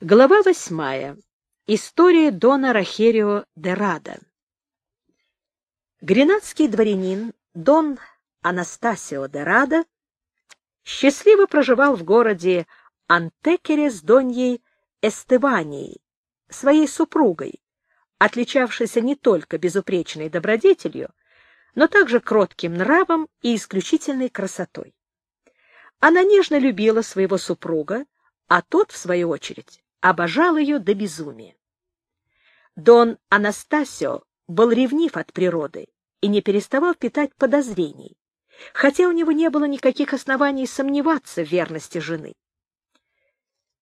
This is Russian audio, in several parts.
Глава восьмая. История Дона Рахерио де Рада. Гренадский дворянин Дон Анастасио де Рада счастливо проживал в городе Антекере с Доньей Эстеванией, своей супругой, отличавшейся не только безупречной добродетелью, но также кротким нравом и исключительной красотой. Она нежно любила своего супруга, а тот, в свою очередь, обожал ее до безумия. Дон Анастасио был ревнив от природы и не переставал питать подозрений, хотя у него не было никаких оснований сомневаться в верности жены.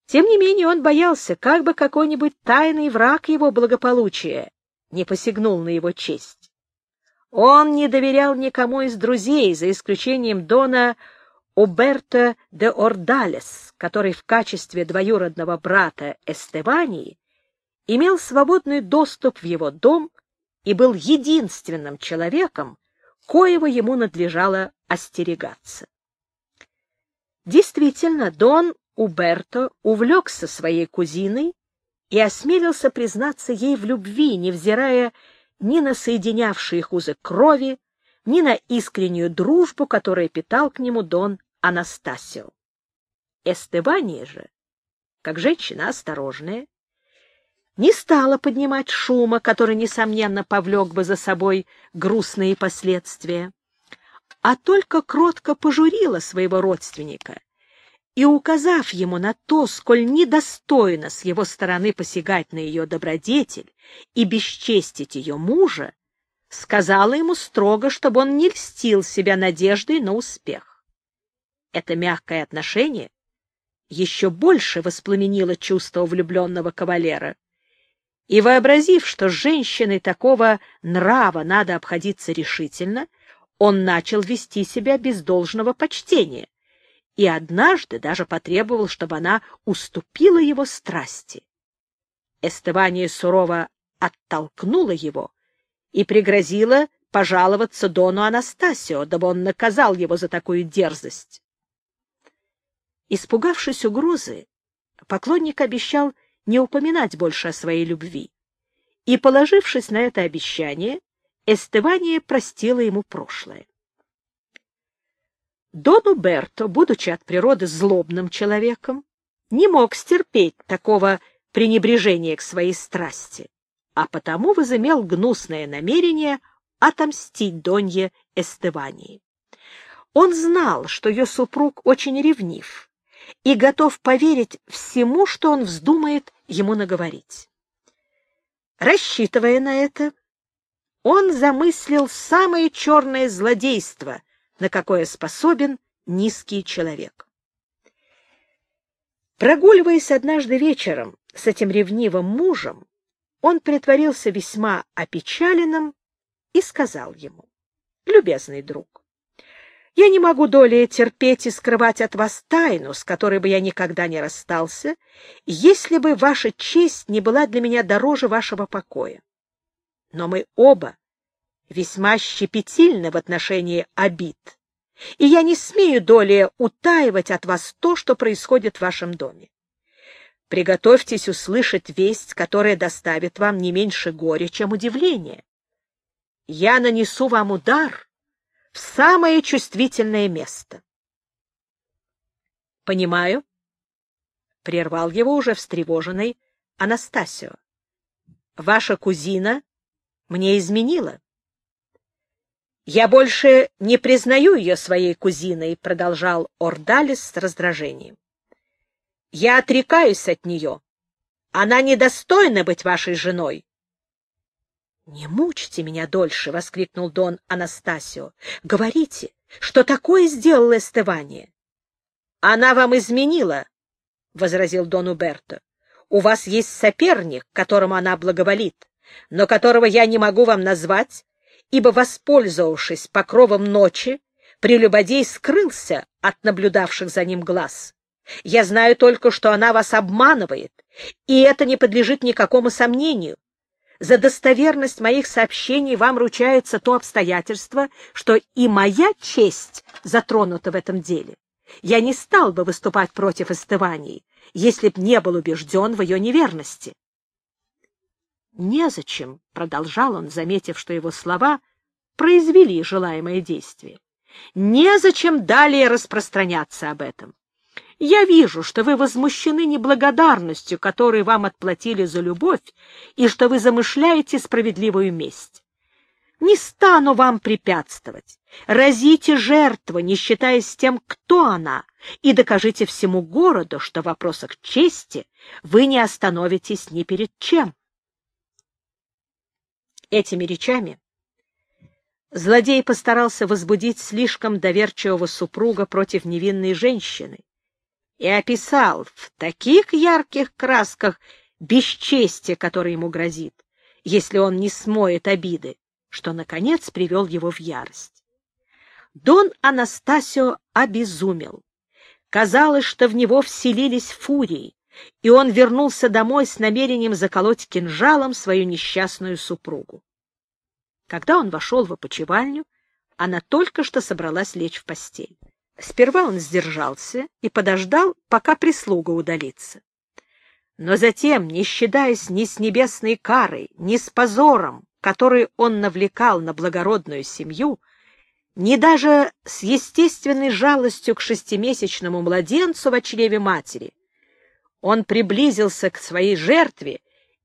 Тем не менее он боялся, как бы какой-нибудь тайный враг его благополучия не посягнул на его честь. Он не доверял никому из друзей, за исключением Дона Уберто де Ордалес, который в качестве двоюродного брата Эстевании имел свободный доступ в его дом и был единственным человеком, коего ему надлежало остерегаться. Действительно, Дон Уберто увлекся своей кузиной и осмелился признаться ей в любви, невзирая ни на соединявшие их узы крови, ни на искреннюю дружбу, которую питал к нему Дон Анастасио. Эстебания же, как женщина осторожная, не стала поднимать шума, который, несомненно, повлек бы за собой грустные последствия, а только кротко пожурила своего родственника и, указав ему на то, сколь недостойно с его стороны посягать на ее добродетель и бесчестить ее мужа, сказала ему строго, чтобы он не льстил себя надеждой на успех. Это мягкое отношение еще больше воспламенило чувство влюбленного кавалера, и, вообразив, что с женщиной такого нрава надо обходиться решительно, он начал вести себя без должного почтения и однажды даже потребовал, чтобы она уступила его страсти. Эстывания сурово оттолкнула его и пригрозила пожаловаться Дону Анастасио, дабы он наказал его за такую дерзость. Испугавшись угрозы, поклонник обещал не упоминать больше о своей любви, и, положившись на это обещание, Эстывания простила ему прошлое. Дон Уберто, будучи от природы злобным человеком, не мог стерпеть такого пренебрежения к своей страсти, а потому возымел гнусное намерение отомстить Донье Эстывании. Он знал, что ее супруг очень ревнив и готов поверить всему, что он вздумает ему наговорить. Рассчитывая на это, он замыслил самое черное злодейство — на какое способен низкий человек. Прогуливаясь однажды вечером с этим ревнивым мужем, он притворился весьма опечаленным и сказал ему, «Любезный друг, я не могу долее терпеть и скрывать от вас тайну, с которой бы я никогда не расстался, если бы ваша честь не была для меня дороже вашего покоя. Но мы оба весьма щепетильны в отношении обид, и я не смею долее утаивать от вас то, что происходит в вашем доме. Приготовьтесь услышать весть, которая доставит вам не меньше горя, чем удивление. Я нанесу вам удар в самое чувствительное место. — Понимаю, — прервал его уже встревоженный Анастасио. — Ваша кузина мне изменила. «Я больше не признаю ее своей кузиной», — продолжал Ордалис с раздражением. «Я отрекаюсь от нее. Она недостойна быть вашей женой». «Не мучьте меня дольше!» — воскликнул Дон Анастасио. «Говорите, что такое сделала Эстевания?» «Она вам изменила», — возразил Дон Уберто. «У вас есть соперник, которому она благоволит, но которого я не могу вам назвать, ибо, воспользовавшись покровом ночи, прелюбодей скрылся от наблюдавших за ним глаз. Я знаю только, что она вас обманывает, и это не подлежит никакому сомнению. За достоверность моих сообщений вам ручается то обстоятельство, что и моя честь затронута в этом деле. я не стал бы выступать против Эстывании, если б не был убежден в ее неверности. «Незачем», — продолжал он, заметив, что его слова произвели желаемое действие, «незачем далее распространяться об этом. Я вижу, что вы возмущены неблагодарностью, которую вам отплатили за любовь, и что вы замышляете справедливую месть. Не стану вам препятствовать. Разите жертву, не считаясь тем, кто она, и докажите всему городу, что в вопросах чести вы не остановитесь ни перед чем. Этими речами злодей постарался возбудить слишком доверчивого супруга против невинной женщины и описал в таких ярких красках бесчестие, которое ему грозит, если он не смоет обиды, что, наконец, привел его в ярость. Дон Анастасио обезумел. Казалось, что в него вселились фурии, и он вернулся домой с намерением заколоть кинжалом свою несчастную супругу. Когда он вошел в опочивальню, она только что собралась лечь в постель. Сперва он сдержался и подождал, пока прислуга удалится. Но затем, не считаясь ни с небесной карой, ни с позором, который он навлекал на благородную семью, ни даже с естественной жалостью к шестимесячному младенцу в чреве матери, он приблизился к своей жертве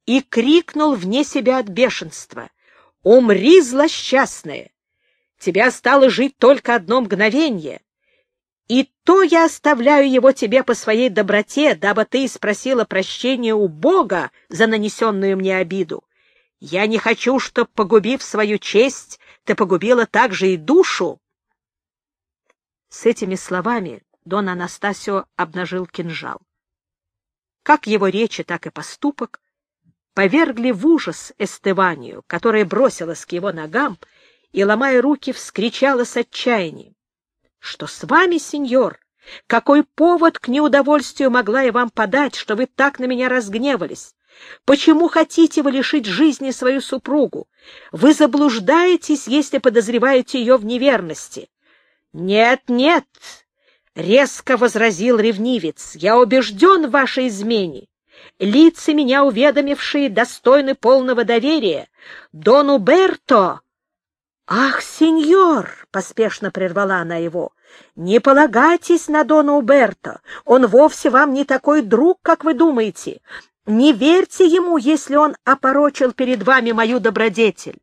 и крикнул вне себя от бешенства «Умри, злосчастная! Тебя стало жить только одно мгновение, и то я оставляю его тебе по своей доброте, дабы ты спросила прощения у Бога за нанесенную мне обиду. Я не хочу, чтоб, погубив свою честь, ты погубила также и душу. С этими словами Дон Анастасио обнажил кинжал. Как его речи, так и поступок повергли в ужас Эстеванию, которая бросилась к его ногам и, ломая руки, вскричала с отчаянием. — Что с вами, сеньор? Какой повод к неудовольствию могла я вам подать, что вы так на меня разгневались? Почему хотите вы лишить жизни свою супругу? Вы заблуждаетесь, если подозреваете ее в неверности. Нет, нет, Резко возразил ревнивец. «Я убежден в вашей измене. Лица, меня уведомившие, достойны полного доверия. Дон Уберто...» «Ах, сеньор!» — поспешно прервала она его. «Не полагайтесь на Дона Уберто. Он вовсе вам не такой друг, как вы думаете. Не верьте ему, если он опорочил перед вами мою добродетель».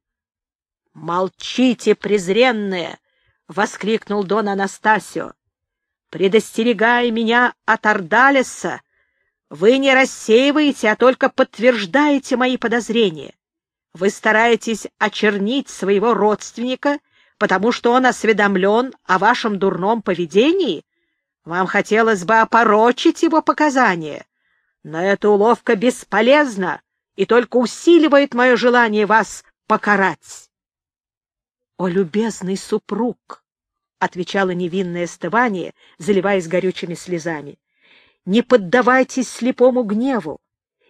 «Молчите, презренная!» — воскликнул Дон Анастасио предостерегая меня от Ардалеса, вы не рассеиваете, а только подтверждаете мои подозрения. Вы стараетесь очернить своего родственника, потому что он осведомлен о вашем дурном поведении. Вам хотелось бы опорочить его показания, но эта уловка бесполезна и только усиливает мое желание вас покарать. О, любезный супруг! отвечала невинная Стывания, заливаясь горючими слезами. Не поддавайтесь слепому гневу.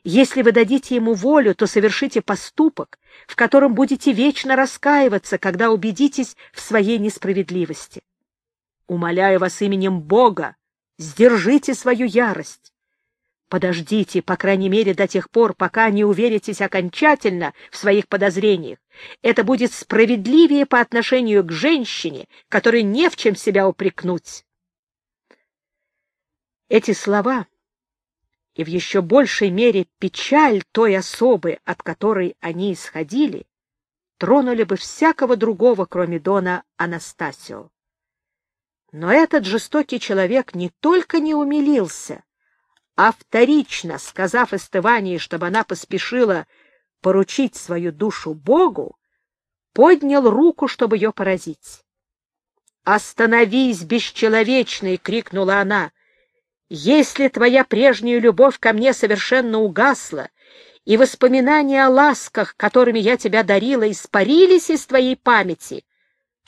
Если вы дадите ему волю, то совершите поступок, в котором будете вечно раскаиваться, когда убедитесь в своей несправедливости. Умоляю вас именем Бога, сдержите свою ярость. Подождите, по крайней мере, до тех пор, пока не уверитесь окончательно в своих подозрениях. Это будет справедливее по отношению к женщине, которой не в чем себя упрекнуть. Эти слова и в еще большей мере печаль той особы, от которой они исходили, тронули бы всякого другого, кроме Дона Анастасио. Но этот жестокий человек не только не умилился, а вторично, сказав Эстывании, чтобы она поспешила поручить свою душу Богу, поднял руку, чтобы ее поразить. «Остановись, бесчеловечный!» — крикнула она. «Если твоя прежняя любовь ко мне совершенно угасла, и воспоминания о ласках, которыми я тебя дарила, испарились из твоей памяти,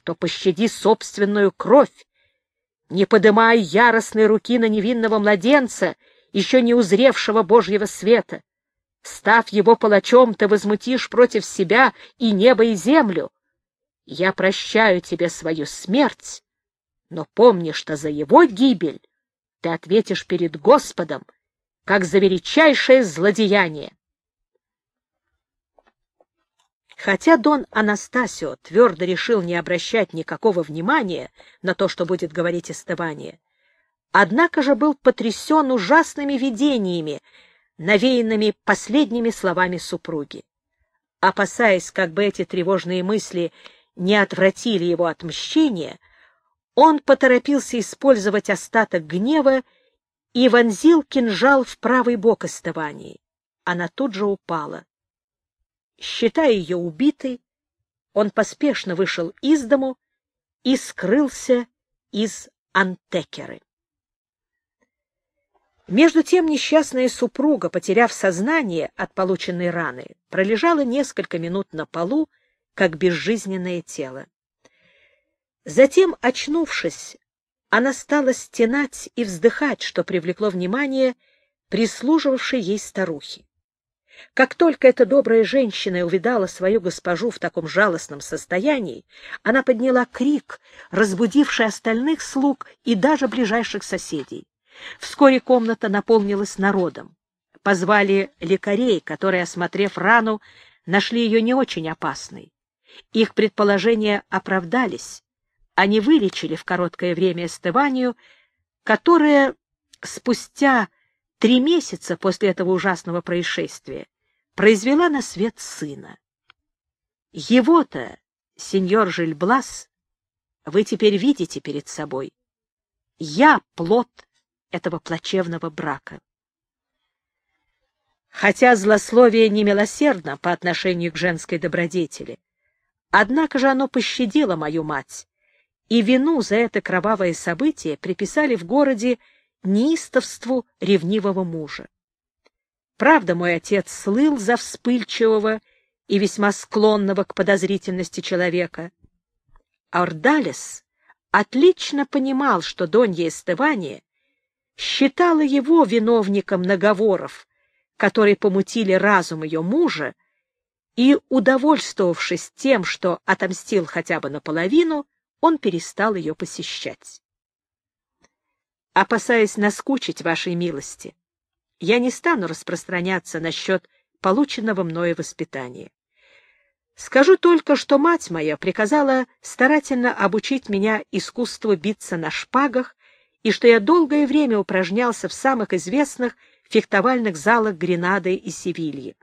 то пощади собственную кровь, не подымай яростной руки на невинного младенца еще не узревшего Божьего света. Став его палачом, ты возмутишь против себя и небо, и землю. Я прощаю тебе свою смерть, Но помни, что за его гибель ты ответишь перед Господом, как за величайшее злодеяние. Хотя Дон Анастасио твердо решил не обращать никакого внимания на то, что будет говорить Эстебания, однако же был потрясен ужасными видениями, навеянными последними словами супруги. Опасаясь, как бы эти тревожные мысли не отвратили его от мщения, он поторопился использовать остаток гнева и вонзил кинжал в правый бок Эстевании. Она тут же упала. Считая ее убитой, он поспешно вышел из дому и скрылся из Антекеры. Между тем несчастная супруга, потеряв сознание от полученной раны, пролежала несколько минут на полу, как безжизненное тело. Затем, очнувшись, она стала стенать и вздыхать, что привлекло внимание прислуживавшей ей старухи. Как только эта добрая женщина увидала свою госпожу в таком жалостном состоянии, она подняла крик, разбудивший остальных слуг и даже ближайших соседей. Вскоре комната наполнилась народом. Позвали лекарей, которые, осмотрев рану, нашли ее не очень опасной. Их предположения оправдались. Они вылечили в короткое время Эстеванию, которая спустя три месяца после этого ужасного происшествия произвела на свет сына. Его-то, сеньор Жильблас, вы теперь видите перед собой. Я плод этого плачевного брака. Хотя злословие немилосердно по отношению к женской добродетели, однако же оно пощадило мою мать, и вину за это кровавое событие приписали в городе неистовству ревнивого мужа. Правда, мой отец слыл за вспыльчивого и весьма склонного к подозрительности человека. Ордалес отлично понимал, что Донья Эстевания считала его виновником наговоров, которые помутили разум ее мужа, и, удовольствовавшись тем, что отомстил хотя бы наполовину, он перестал ее посещать. Опасаясь наскучить вашей милости, я не стану распространяться насчет полученного мною воспитания. Скажу только, что мать моя приказала старательно обучить меня искусству биться на шпагах и что я долгое время упражнялся в самых известных фехтовальных залах Гренады и Севильи.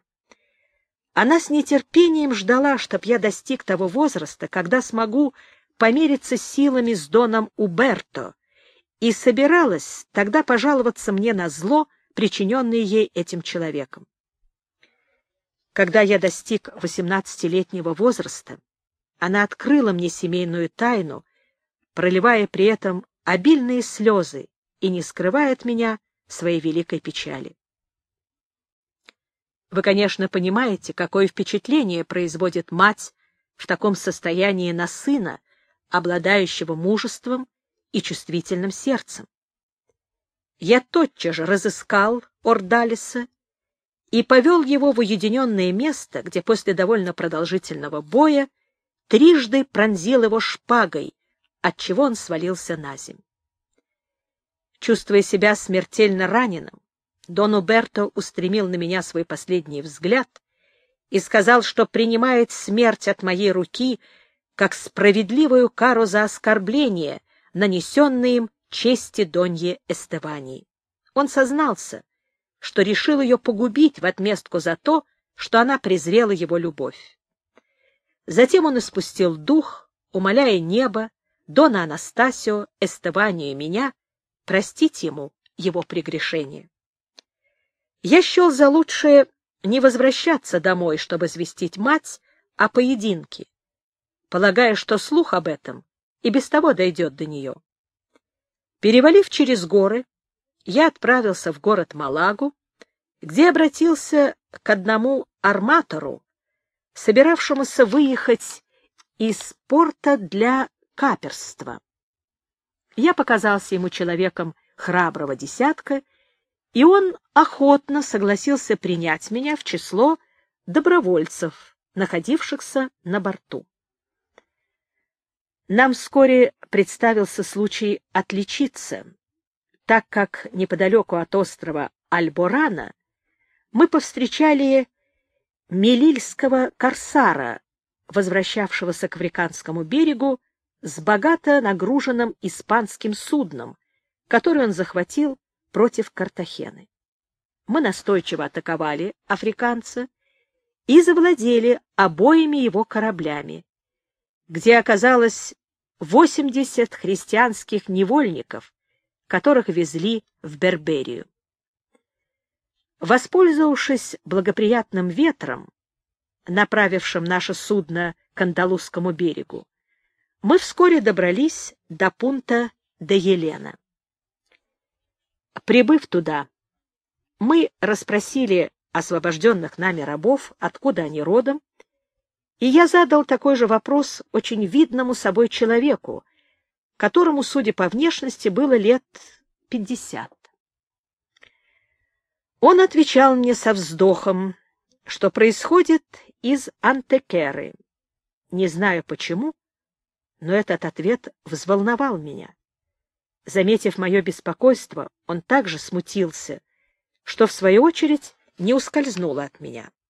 Она с нетерпением ждала, чтоб я достиг того возраста, когда смогу помериться силами с Доном Уберто, и собиралась тогда пожаловаться мне на зло, причиненное ей этим человеком. Когда я достиг восемнадцатилетнего возраста, она открыла мне семейную тайну, проливая при этом обильные слезы и не скрывая от меня своей великой печали. Вы, конечно, понимаете, какое впечатление производит мать в таком состоянии на сына, обладающего мужеством и чувствительным сердцем. Я тотчас же разыскал Ордалиса и повел его в уединенное место, где после довольно продолжительного боя трижды пронзил его шпагой, отчего он свалился на земь. Чувствуя себя смертельно раненым, Дон Уберто устремил на меня свой последний взгляд и сказал, что принимает смерть от моей руки как справедливую кару за оскорбление, нанесенное им чести Донье Эстевании. Он сознался, что решил ее погубить в отместку за то, что она презрела его любовь. Затем он испустил дух, умоляя небо, Дона Анастасио, Эстеванию и меня простить ему его прегрешение. Я счел за лучшее не возвращаться домой, чтобы известить мать о поединке, полагая, что слух об этом и без того дойдет до нее. Перевалив через горы, я отправился в город Малагу, где обратился к одному арматору, собиравшемуся выехать из порта для каперства. Я показался ему человеком храброго десятка, и он охотно согласился принять меня в число добровольцев, находившихся на борту. Нам вскоре представился случай отличиться, так как неподалеку от острова Альборана мы повстречали Мелильского корсара, возвращавшегося к Африканскому берегу с богато нагруженным испанским судном, который он захватил против Картахены. Мы настойчиво атаковали африканца и завладели обоими его кораблями, где оказалось 80 христианских невольников, которых везли в Берберию. Воспользовавшись благоприятным ветром, направившим наше судно к Андалузскому берегу, мы вскоре добрались до пункта де Елена. Прибыв туда, мы расспросили освобожденных нами рабов, откуда они родом, и я задал такой же вопрос очень видному собой человеку, которому, судя по внешности, было лет пятьдесят. Он отвечал мне со вздохом, что происходит из Антекеры. Не знаю почему, но этот ответ взволновал меня. Заметив мое беспокойство, он также смутился, что, в свою очередь, не ускользнуло от меня. —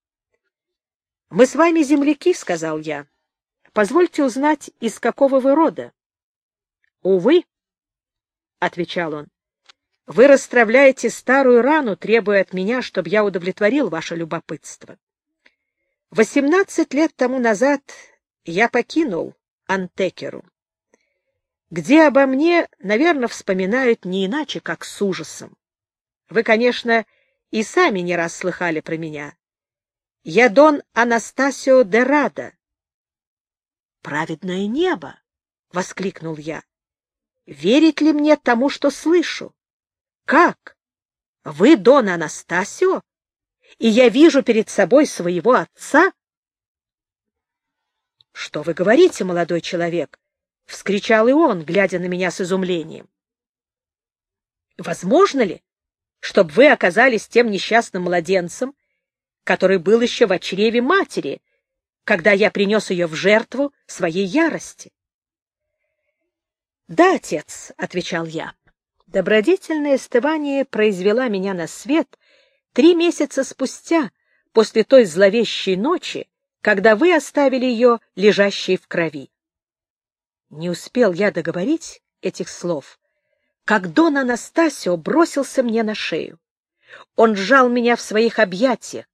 Мы с вами земляки, — сказал я. — Позвольте узнать, из какого вы рода. — Увы, — отвечал он, — вы расстравляете старую рану, требуя от меня, чтобы я удовлетворил ваше любопытство. Восемнадцать лет тому назад я покинул Антекеру, где обо мне, наверное, вспоминают не иначе, как с ужасом. Вы, конечно, и сами не раз слыхали про меня. Я Дон Анастасио де Рада. «Праведное небо!» — воскликнул я. «Верить ли мне тому, что слышу? Как? Вы Дон Анастасио? И я вижу перед собой своего отца?» «Что вы говорите, молодой человек?» — вскричал и он, глядя на меня с изумлением. «Возможно ли, чтобы вы оказались тем несчастным младенцем, который был еще в чреве матери, когда я принес ее в жертву своей ярости. — Да, отец, — отвечал я, — добродетельное стывание произвела меня на свет три месяца спустя, после той зловещей ночи, когда вы оставили ее лежащей в крови. Не успел я договорить этих слов, как Дон Анастасио бросился мне на шею. Он сжал меня в своих объятиях,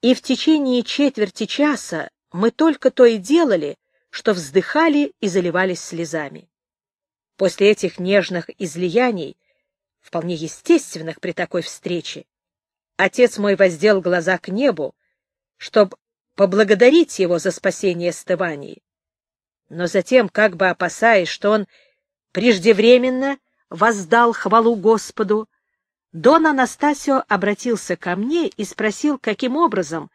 и в течение четверти часа мы только то и делали, что вздыхали и заливались слезами. После этих нежных излияний, вполне естественных при такой встрече, отец мой воздел глаза к небу, чтобы поблагодарить его за спасение Стывании. Но затем, как бы опасаясь, что он преждевременно воздал хвалу Господу, Дон Анастасио обратился ко мне и спросил, каким образом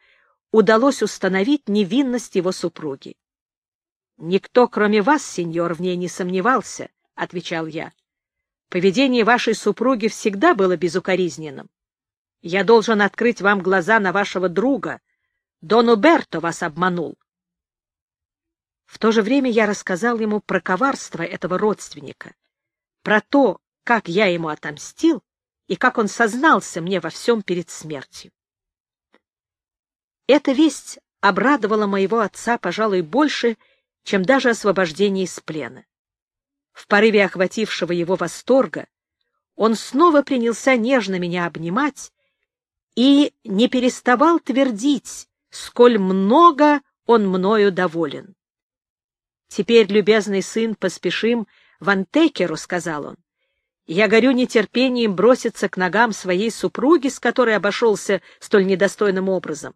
удалось установить невинность его супруги. «Никто, кроме вас, сеньор, в ней не сомневался», — отвечал я. «Поведение вашей супруги всегда было безукоризненным. Я должен открыть вам глаза на вашего друга. Дон Уберто вас обманул». В то же время я рассказал ему про коварство этого родственника, про то, как я ему отомстил и как он сознался мне во всем перед смертью. Эта весть обрадовала моего отца, пожалуй, больше, чем даже освобождение из плена. В порыве охватившего его восторга он снова принялся нежно меня обнимать и не переставал твердить, сколь много он мною доволен. «Теперь, любезный сын, поспешим в Антекеру», — сказал он. Я горю нетерпением броситься к ногам своей супруги, с которой обошелся столь недостойным образом.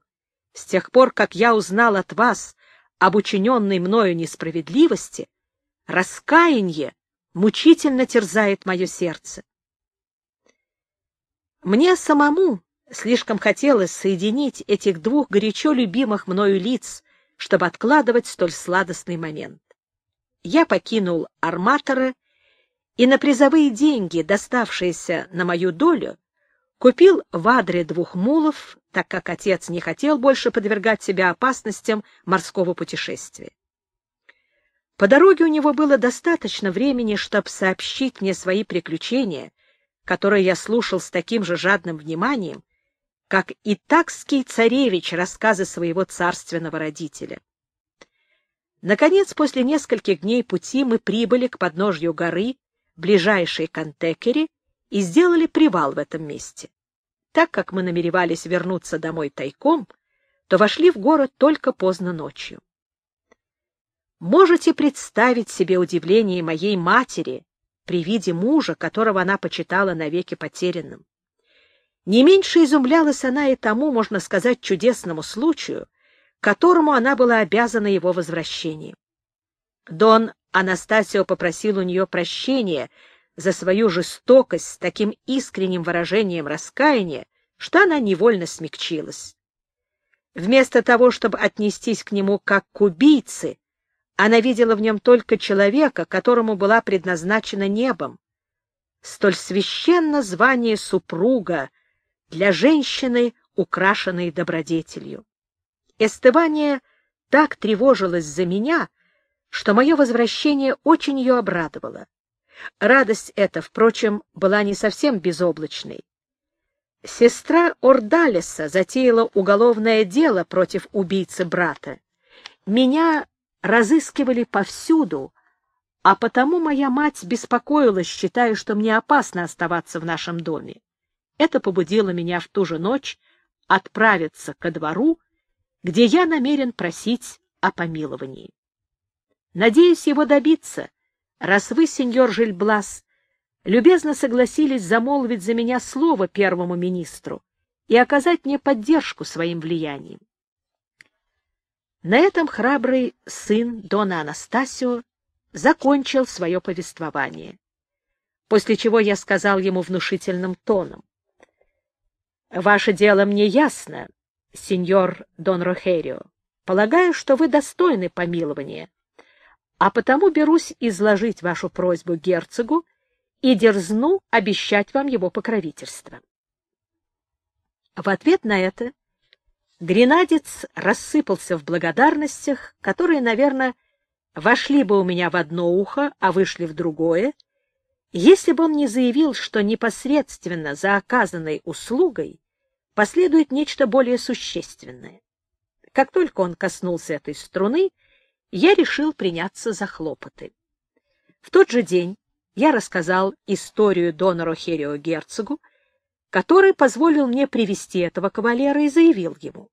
С тех пор, как я узнал от вас об учиненной мною несправедливости, раскаяние мучительно терзает мое сердце. Мне самому слишком хотелось соединить этих двух горячо любимых мною лиц, чтобы откладывать столь сладостный момент. Я покинул арматора и на призовые деньги, доставшиеся на мою долю, купил в Адре двух мулов, так как отец не хотел больше подвергать себя опасностям морского путешествия. По дороге у него было достаточно времени, чтобы сообщить мне свои приключения, которые я слушал с таким же жадным вниманием, как и такский царевич рассказы своего царственного родителя. Наконец, после нескольких дней пути мы прибыли к подножью горы, ближайшей к Антекере, и сделали привал в этом месте. Так как мы намеревались вернуться домой тайком, то вошли в город только поздно ночью. Можете представить себе удивление моей матери при виде мужа, которого она почитала навеки потерянным. Не меньше изумлялась она и тому, можно сказать, чудесному случаю, которому она была обязана его возвращением. Дон Анастасио попросил у нее прощения за свою жестокость с таким искренним выражением раскаяния, что она невольно смягчилась. Вместо того, чтобы отнестись к нему как к убийце, она видела в нем только человека, которому была предназначена небом. Столь священно звание супруга для женщины, украшенной добродетелью. Эстывания так тревожилась за меня, что мое возвращение очень ее обрадовало. Радость эта, впрочем, была не совсем безоблачной. Сестра Ордалеса затеяла уголовное дело против убийцы брата. Меня разыскивали повсюду, а потому моя мать беспокоилась, считая, что мне опасно оставаться в нашем доме. Это побудило меня в ту же ночь отправиться ко двору, где я намерен просить о помиловании. Надеюсь его добиться, раз вы, сеньор Жильблас, любезно согласились замолвить за меня слово первому министру и оказать мне поддержку своим влиянием. На этом храбрый сын Дона Анастасио закончил свое повествование, после чего я сказал ему внушительным тоном. — Ваше дело мне ясно, сеньор Дон Рохерио. Полагаю, что вы достойны помилования, а потому берусь изложить вашу просьбу герцогу и дерзну обещать вам его покровительство. В ответ на это Гренадец рассыпался в благодарностях, которые, наверное, вошли бы у меня в одно ухо, а вышли в другое, если бы он не заявил, что непосредственно за оказанной услугой последует нечто более существенное. Как только он коснулся этой струны, я решил приняться за хлопоты. В тот же день я рассказал историю Дона Рохерио герцогу, который позволил мне привести этого кавалера и заявил ему.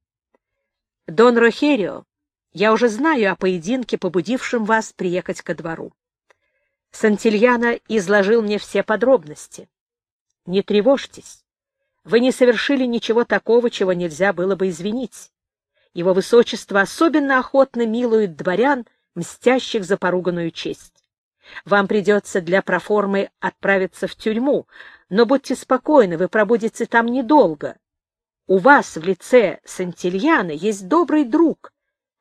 «Дон Рохерио, я уже знаю о поединке, побудившем вас приехать ко двору. Сантильяна изложил мне все подробности. Не тревожьтесь, вы не совершили ничего такого, чего нельзя было бы извинить. Его высочество особенно охотно милует дворян, мстящих за поруганную честь. Вам придется для проформы отправиться в тюрьму, но будьте спокойны, вы пробудете там недолго. У вас в лице Сантильяна есть добрый друг,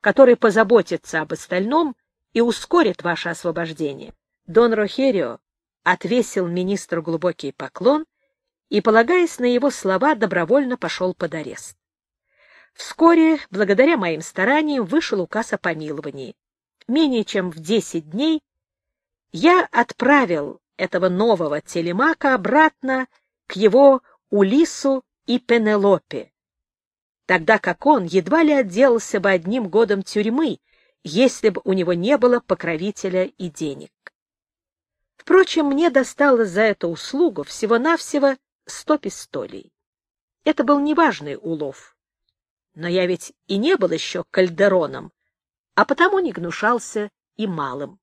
который позаботится об остальном и ускорит ваше освобождение. Дон Рохерио отвесил министру глубокий поклон и, полагаясь на его слова, добровольно пошел под арест. Вскоре, благодаря моим стараниям, вышел указ о помиловании. Менее чем в десять дней я отправил этого нового телемака обратно к его Улису и Пенелопе, тогда как он едва ли отделался бы одним годом тюрьмы, если бы у него не было покровителя и денег. Впрочем, мне досталось за эту услугу всего-навсего сто пистолей. Это был неважный улов. Но я ведь и не был еще кальдероном, а потому не гнушался и малым.